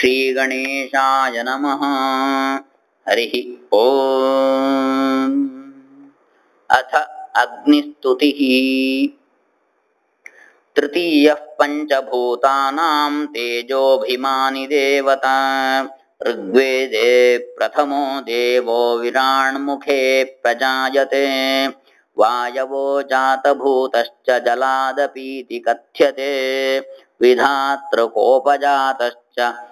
श्रीगणेशाय नमः। हरिः ॐ अथ अग्निस्तुतिः। तृतीयः पञ्चभूतानां तेजोभिमानि देवता। ऋग्वेदे प्रथमो देवो विराण्मुखे प्रजायते। वायवो जातभूतश्च जलादपीति कथ्यते। विधातृकोपजातश्च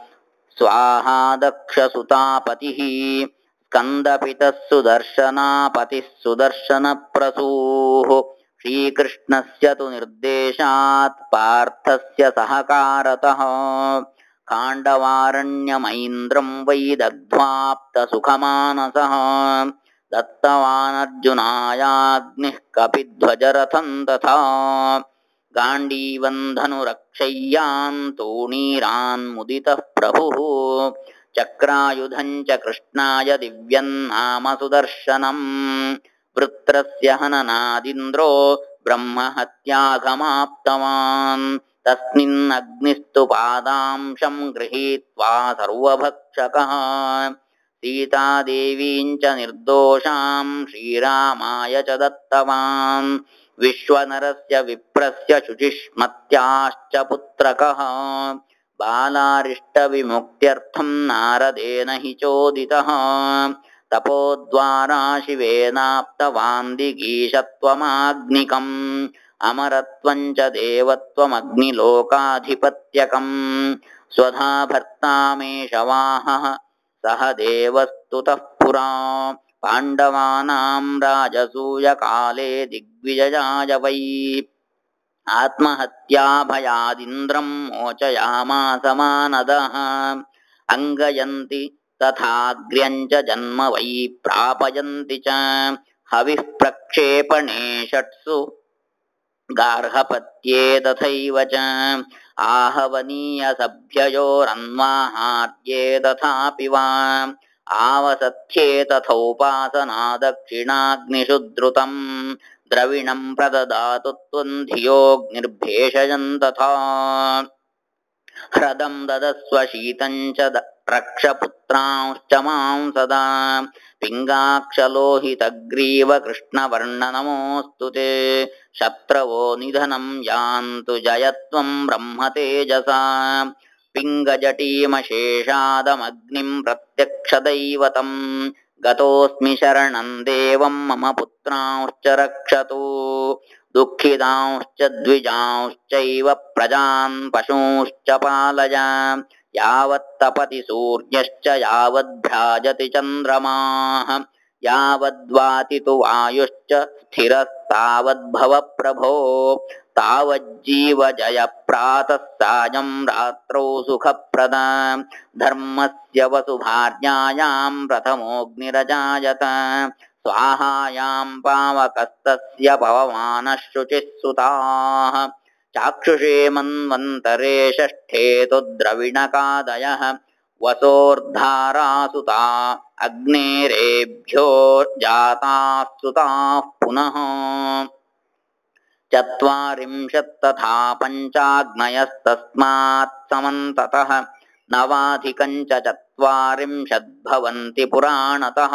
स्वाहा दक्षसुतापतिः स्कन्दपितः सुदर्शनापतिः सुदर्शनप्रसूः। श्रीकृष्णस्य तु निर्देशात् पार्थस्य सहकारतः। काण्डवारण्यमैन्द्रं वै दग्ध्वाप्तसुखमानसः। दत्तवानर्जुनायाग्निः कपिध्वजरथं तथा गाण्डीवन्धनुरक्षय्यान् तूणीरान्मुदितः प्रभुः। चक्रायुधं च कृष्णाय दिव्यन्नाम सुदर्शनम्। वृत्रस्य हननादिन्द्रो ब्रह्महत्याघमाप्तवान् तस्मिन्नग्निस्तु पादांशं गृहीत्वा सर्वभक्षकः। सीतादेवीं च निर्दोषां श्रीरामाय च दत्तवान् विश्वनरस्य विप्रस्य शुचिष्मत्याश्च पुत्रकः। बालारिष्टविमुक्त्यर्थं नारदेन हि चोदितः। तपोद्वारा शिवेनाप्तवान् दिगीशत्वमाग्निकम्। अमरत्वं च देवत्वमग्निलोकाधिपत्यकम्। स्वधा भर्तामेषवाहः सह देवस्तुतः पुरा पाण्डवानां राजसूयकाले दिग्विजयाय वै आत्महत्याभयादिन्द्रं मोचयामास मानदः। अङ्गयन्ति तथाग्र्यञ्च जन्म वै प्रापयन्ति च। हविः प्रक्षेपणे षट्सु गार्हपत्ये तथैव च। आहवनीयसभ्ययोरन्वाहार्ये तथापि वा आवसत्ये तथोपासना दक्षिणाग्निषु द्रुतम् द्रविणं प्रददातु त्वं धियोऽग्निर्भेषजन् तथा। ह्रदं ददस्व शीतं च रक्षपुत्रांश्च मां सदा। पिङ्गाक्षलोहितग्रीव कृष्णवर्णनमोऽस्तु ते। शत्रवो निधनं यान्तु जयत्वं ब्रह्मतेजसा पिङ्गजटीमशेषादमग्निं प्रत्यक्षदैवतं। गतोऽस्मि शरणं देवं मम पुत्रांश्च रक्षतु। दुःखितांश्च द्विजांश्चैव प्रजान् पशूंश्च पालय। यावत्तपति सूर्यश्च यावद्भ्राजति चन्द्रमाः। यावद्वातितु वायुश्च स्थिरस्तावद्भव प्रभो तावज्जीव जय प्रातः सायं रात्रौ सुखप्रदा धर्मस्य वसुभार्यायां प्रथमोऽग्निरजायत। स्वाहायां पावकस्तस्य पवमानः शुचिः सुताः चाक्षुषे मन्वन्तरे षष्ठे तु द्रविणकादयः वसोर्धारासुता अग्नेरेभ्यो जाताः सुताः पुनः चत्वारिंशत्तथा पञ्चाग्नयस्तस्मात् समन्ततः नवाधिकं च चत्वारिंशद्भवन्ति पुराणतः।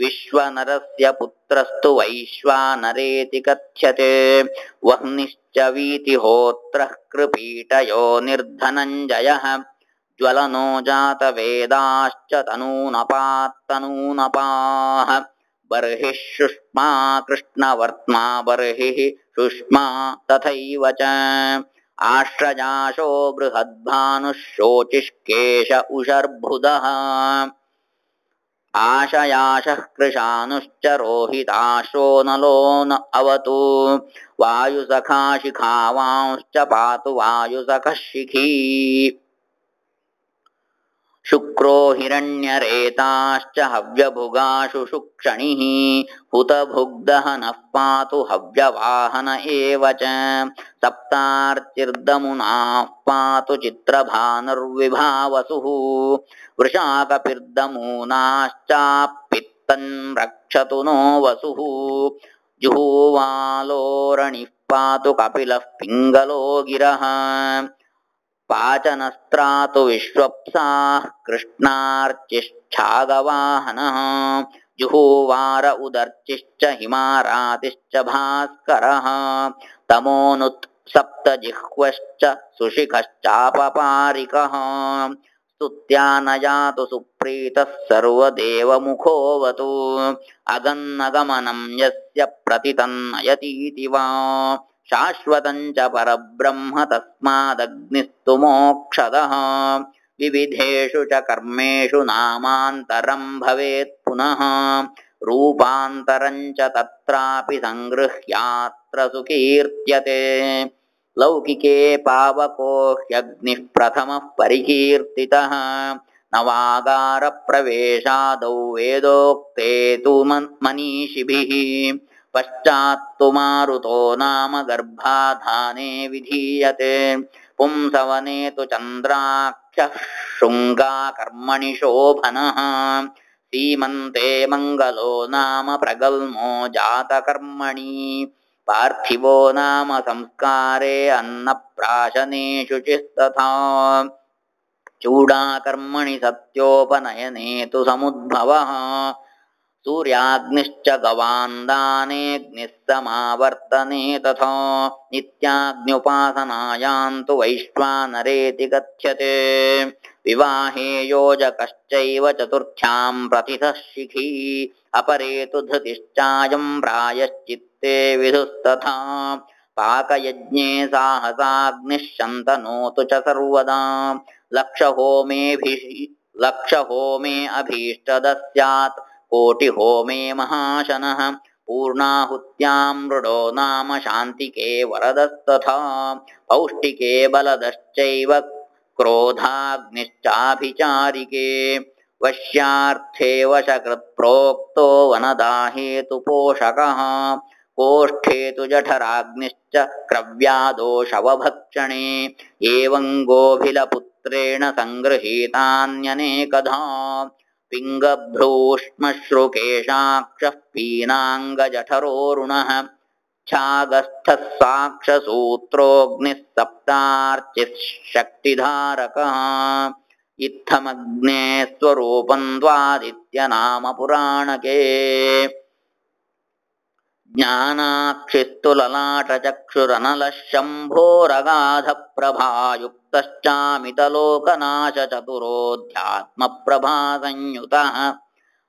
विश्वनरस्य पुत्रस्तु वैश्वानरेति कथ्यते। वह्निश्च वीतिहोत्रः कृपीटयो निर्धनञ्जयः। ज्वलनो जातवेदाश्च तनूनपात्तनूनपाः बर्हिः शुष्मा कृष्णवर्त्मा बर्हिः शुष्मा तथैव च। आश्रजाशो बृहद्भानुः शोचिष्केश उशर्बुदः आशयाशः कृशानुश्च रोहिताशो नलो न अवतु। वायुसखा शिखावांश्च पातु वायुसखः शिखी शुक्रो हिरण्यरेताश्च हव्यभुगाशु शुक्षणिः हुतभुग्दहनः पातु हव्यवाहन एव च। सप्तार्चिर्दमुनाः पातु चित्रभानुर्विभावसुः वृषाकपिर्दमूनाश्चापित्तं रक्षतु नो वसुः। जुहुवालोरणिः पातु कपिलः पिङ्गलो गिरः पाचनस्त्रातु विश्वप्साः कृष्णार्चिष्ठागवाहनः जुहुवार उदर्चिश्च हिमारातिश्च भास्करः तमोनुत्सप्तजिह्वश्च सुशिखश्चापपारिकः स्तुत्या न यातु सुप्रीतः सर्वदेवमुखोऽवतु अगन्नगमनं यस्य प्रतितन्नयतीति वा शाश्वतं च परब्रह्म तस्मादग्निस्तु मोक्षदः। विविधेषु च कर्मेषु नामान्तरं भवेत् पुनः। रूपान्तरं च तत्रापि सङ्गृह्यात्र सुकीर्त्यते। लौकिके पावको ह्यग्निः प्रथमः परिकीर्तितः। नवागारप्रवेशादौ वेदोक्ते तु मन्- मनीषिभिः पश्चात्तु मारुतो नाम गर्भाधाने विधीयते। पुंसवने तु चन्द्राख्यः शृङ्गाकर्मणि शोभनः। सीमन्ते मङ्गलो नाम प्रगल्मो जातकर्मणि। पार्थिवो नाम संस्कारे अन्नप्राशने शुचिस्तथा चूडाकर्मणि सत्योपनयने तु समुद्भवः सूर्याग्निश्च गवान्दानेऽग्निः समावर्तने तथा नित्याग्न्युपासनायां तु वैश्वानरेति कथ्यते। विवाहे योजकश्चैव चतुर्थ्यां प्रतिथः शिखी अपरे तु धृतिश्चायं प्रायश्चित्ते विधुस्तथा। पाकयज्ञे साहसाग्निः शन्तनोतु च सर्वदा। लक्षहोमेभिः लक्षहोमे अभीष्टदः स्यात् कोटिहोमे महाशनः पूर्णाहुत्यां मृडो नाम शान्तिके वरदस्तथा। पौष्टिके बलदश्चैव क्रोधाग्निश्चाभिचारिके। वश्यार्थे वशकृत्प्रोक्तो वनदाहेतुपोषकः। कोष्ठे तु जठराग्निश्च क्रव्यादोषवभक्षणे। एवं गोभिलपुत्रेण सङ्गृहीतान्यनेकधा पिङ्गभ्रूष्मश्रुकेशाक्षः पीनाङ्गजठरोरुणः छागस्थः साक्षसूत्रोऽग्निः सप्तार्चिः शक्तिधारकः इत्थमग्ने स्वरूपं त्वादित्यनामपुराणके ज्ञानाक्षिस्तु ललाटचक्षुरनलः शम्भोरगाधप्रभायुक्तश्चामितलोकनाशचतुरोऽध्यात्मप्रभासंयुतः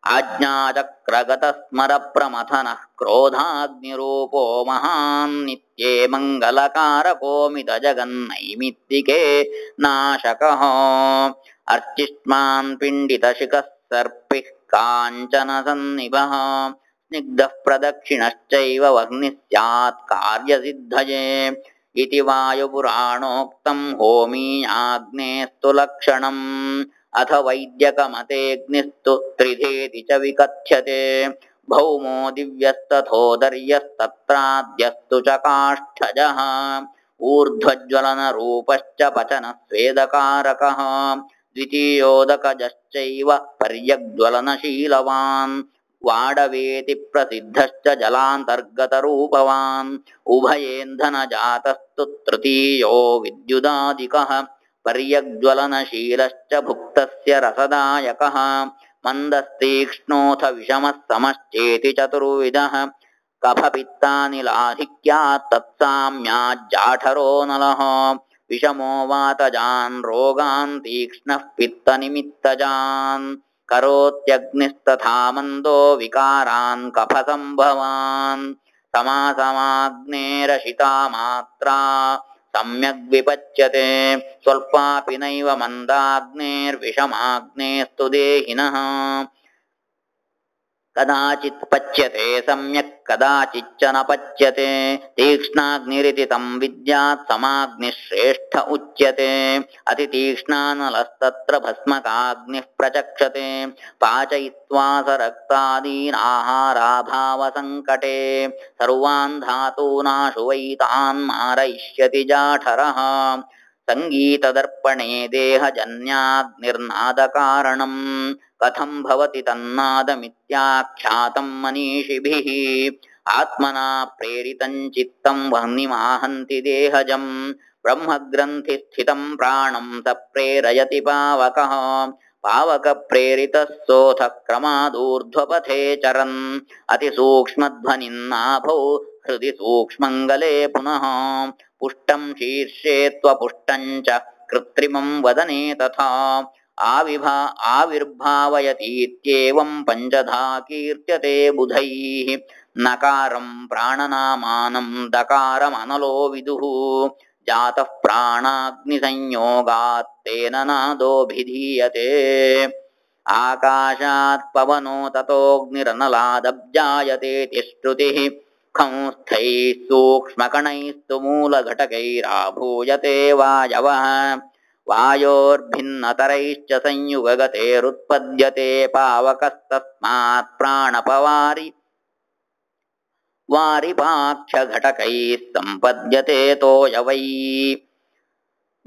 आज्ञाचक्रगतस्मरप्रमथनः क्रोधाग्निरूपो महान्नित्ये मङ्गलकारकोमितजगन्नैमित्तिके नाशकः। अर्चिष्मान् पिण्डितशिखः सर्पिः काञ्चनसन्निभः। स्निग्धः प्रदक्षिणश्चैव वह्निः स्यात् कार्यसिद्धये इति वायुपुराणोक्तं होमीयाग्नेस्तु लक्षणम्। अथ वैद्यकमतेऽग्निस्तु त्रिधेति च विकथ्यते। भौमो दिव्यस्तथोदर्यस्तत्राद्यस्तु च काष्ठजः। ऊर्ध्वज्वलनरूपश्च पचनस्वेदकारकः। द्वितीयोदकजश्चैव पर्यग्ज्वलनशीलवान् वाडवेति प्रसिद्धश्च जलान्तर्गतरूपवान्। उभयेन्धनजातस्तु तृतीयो विद्युदादिकः पर्यग्ज्वलनशीलश्च भुक्तस्य रसदायकः। मन्दस्तीक्ष्णोऽथ विषमः समश्चेति चतुर्विधः कफपित्तानिलाधिक्यात् तत्साम्याज्जाठरो नलः। विषमो वातजान् रोगान् तीक्ष्णः पित्तनिमित्तजान् करोत्यग्निस्तथा मन्दो विकारान् कफसम्भवान्। समासमाग्नेरशिता मात्रा सम्यग्विपच्यते। स्वल्पापि नैव मन्दाग्नेर्विषमाग्नेस्तु देहिनः कदाचित् पच्यते सम्यक् कदाचिच्च न पच्यते। तीक्ष्णाग्निरिति तं विद्यात् समाग्निः श्रेष्ठ उच्यते। अतितीक्ष्णानलस्तत्र भस्मकाग्निः प्रचक्षते। पाचयित्वा स रक्तादीनाहाराभावसङ्कटे सर्वान् धातूनाशु वै तान् मारयिष्यति जाठरः। सङ्गीतदर्पणे देहजन्याग्निर्नादकारणम् कथं भवति तन्नादमित्याख्यातं मनीषिभिः? आत्मना प्रेरितं चित्तं वह्निमाहन्ति देहजम् ब्रह्मग्रन्थिस्थितं प्राणं स प्रेरयति पावकः। पावकप्रेरितः सोऽथ क्रमादूर्ध्वपथे चरन्। अतिसूक्ष्मध्वनिन्नाभौ हृदि सूक्ष्मङ्गले पुनः। पुष्टं शीर्षे त्वपुष्टं च कृत्रिमं वदने तथा आविभा आविर्भावयतीत्येवं पञ्चधा कीर्त्यते बुधैः। नकारं प्राणनामानं दकारमनलो विदुः। जातः प्राणाग्निसंयोगात् तेन नादोऽभिधीयते। आकाशात् पवनो ततोऽग्निरनलादब्जायतेति श्रुतिः खंस्थैः सूक्ष्मकणैस्तु मूलघटकैराभूयते वायवः वायोर्भिन्नतरैश्च संयुगगतेरुत्पद्यते पावकस्तस्मात् प्राणपवारि। वारिपाक्षघटकैः सम्पद्यते तोयवै।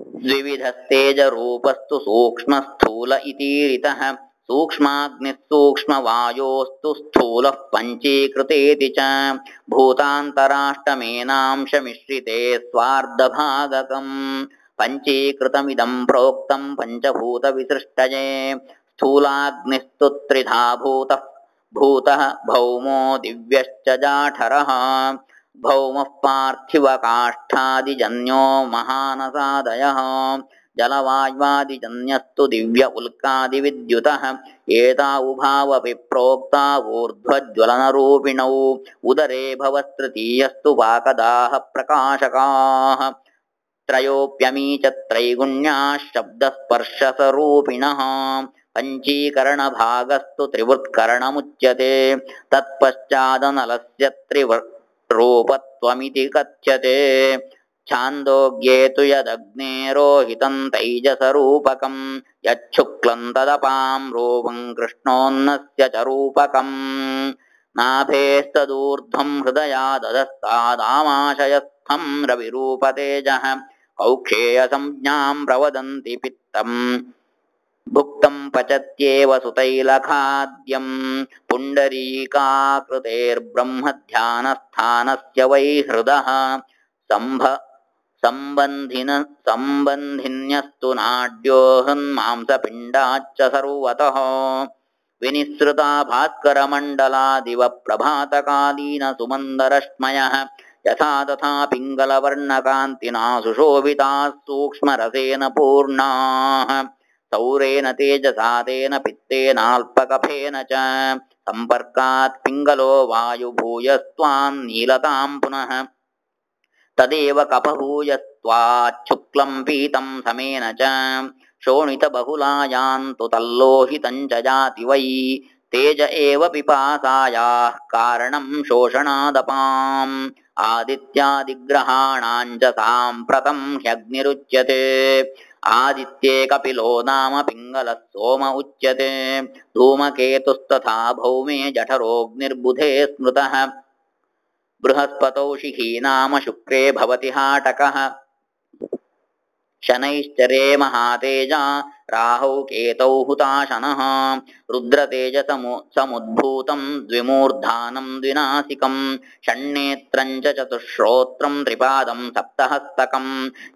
द्विविधस्तेजरूपस्तु सूक्ष्मस्थूल इतीरितः सूक्ष्माग्निः सूक्ष्मवायोस्तु स्थूलः पञ्चीकृतेति च। भूतान्तराष्टमेनांशमिश्रिते स्वार्धभागकम् पञ्चीकृतमिदं प्रोक्तं पञ्चभूतविसृष्टये। स्थूलाग्निस्तु त्रिधा भूतः भूतः भौमो दिव्यश्च जाठरः। भौमः पार्थिवकाष्ठादिजन्यो महानसादयः। जलवाय्वादिजन्यस्तु दिव्य उल्कादिविद्युतः। एता उभावपि प्रोक्ता ऊर्ध्वज्वलनरूपिणौ। उदरे भवस्तृतीयस्तु पाकदाः प्रकाशकाः त्रयोऽप्यमी च त्रैगुण्याः शब्दस्पर्शसरूपिणः पञ्चीकरणभागस्तु त्रिवृत्करणमुच्यते। तत्पश्चादनलस्य त्रिवृरूपत्वमिति कथ्यते। छान्दोग्ये तु यदग्नेरोहितं तैजसरूपकं यच्छुक्लं तदपां रूपं कृष्णोन्नस्य च रूपकम्। नाभेस्तदूर्ध्वं हृदयादधस्तादामाशयस्थं रविरूपतेजः कौक्षेयसंज्ञां प्रवदन्ति पित्तम् भुक्तं पचत्येव सुतैलखाद्यं। पुण्डरीकाकृतेर्ब्रह्मध्यानस्थानस्य वै हृदः। सम्भ सम्बन्धिन सम्बन्धिन्यस्तु नाड्यो हन्मांसपिण्डाच्च सर्वतः। विनिसृता भास्करमण्डलादिव प्रभातकालीनसुमन्दरश्मयः यथा तथा पिङ्गलवर्णकान्तिना सुशोभिताः सूक्ष्मरसेन पूर्णाः। सौरेण तेजसा तेन पित्तेनाल्पकफेन च। सम्पर्कात् पिङ्गलो वायुभूयस्त्वान्नीलतां पुनः। तदेव कपभूयस्त्वाच्छुक्लं पीतं समेन च। शोणितबहुलायान्तु तल्लोहितं च जाति वै। तेज एव पिपासायाः कारणं शोषणादपाम् आदित्यादिग्रहाणां च साम्प्रतं ह्यग्निरुच्यते। आदित्ये कपिलो नाम पिङ्गलः सोम उच्यते। धूमकेतुस्तथा भौमे जठरोऽग्निर्बुधे स्मृतः। बृहस्पतौ शिखी नाम शुक्रे भवति हाटकः शनैश्चरे महातेजा राहौ केतौ हुताशनः। रुद्रतेजसमु समुद्भूतं द्विमूर्धानं द्विनासिकं षण्नेत्रं च चतुश्रोत्रं त्रिपादं सप्तहस्तकं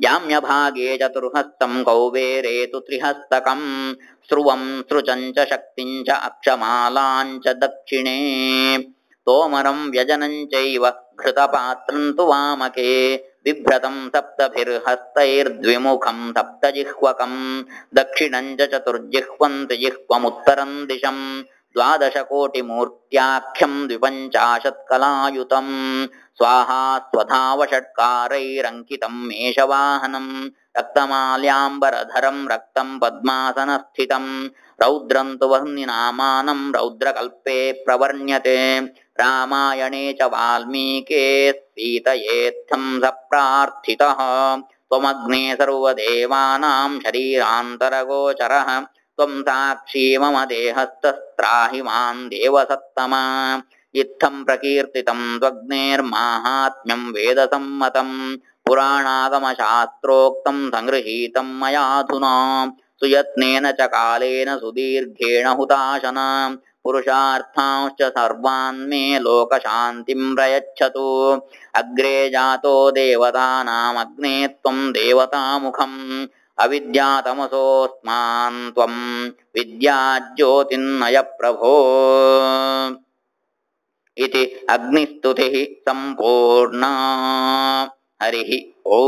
याम्यभागे चतुर्हस्तं कौबेरे तु त्रिहस्तकं स्रुवं सृचं च शक्तिं च अक्षमालां च दक्षिणे। तोमरं व्यजनं चैव घृतपात्रं तु वामके बिभ्रतं सप्तभिर्हस्तैर्द्विमुखं सप्तजिह्वकं दक्षिणं च चतुर्जिह्वं त्रिजिह्वमुत्तरं दिशं द्वादशकोटिमूर्त्याख्यं द्विपञ्चाशत्कलायुतं स्वाहा स्वधावषट्कारैरङ्कितं मेषवाहनं रक्तमाल्याम्बरधरं रक्तं पद्मासनस्थितं। रौद्रं तु वह्निनामानं रौद्रकल्पे प्रवर्ण्यते। रामायणे च वाल्मीके सीतयेत्थं स प्रार्थितः। त्वमग्ने सर्वदेवानां शरीरान्तरगोचरः त्वं साक्षी मम देहस्तस्त्राहि मां देवसत्तमा। इत्थं प्रकीर्तितं त्वग्नेर्माहात्म्यं वेदसम्मतं। पुराणागमशास्त्रोक्तं सङ्गृहीतं मयाधुना सुयत्नेन च कालेन सुदीर्घेण हुताशना। पुरुषार्थांश्च सर्वान् मे लोकशान्तिं प्रयच्छतु। अग्रे जातो देवतानामग्ने त्वं देवतामुखम् अविद्यातमसोऽस्मान् त्वं विद्याज्योतिर्नय प्रभो इति अग्निस्तुतिः सम्पूर्णा। हरिः ओ